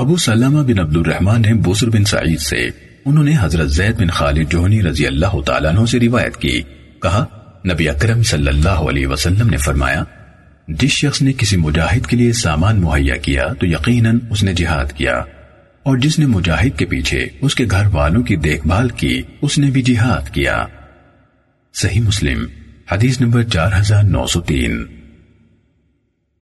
ابو سلمہ بن عبد الرحمن نے بسر بن سعید سے، انہوں نے حضرت زید بن خالد جوہنی رضی اللہ تعالیٰ عنہ سے روایت کی۔ کہا، نبی اکرم صلی اللہ علیہ وسلم نے فرمایا، جس شخص نے کسی مجاہد کے لیے سامان مہیا کیا تو یقیناً اس نے جہاد کیا۔ اور جس نے مجاہد کے پیچھے اس کے گھر والوں کی دیکھ بھال کی، اس نے بھی جہاد کیا۔ صحیح مسلم، حدیث نمبر چار ہزار نو سو تین۔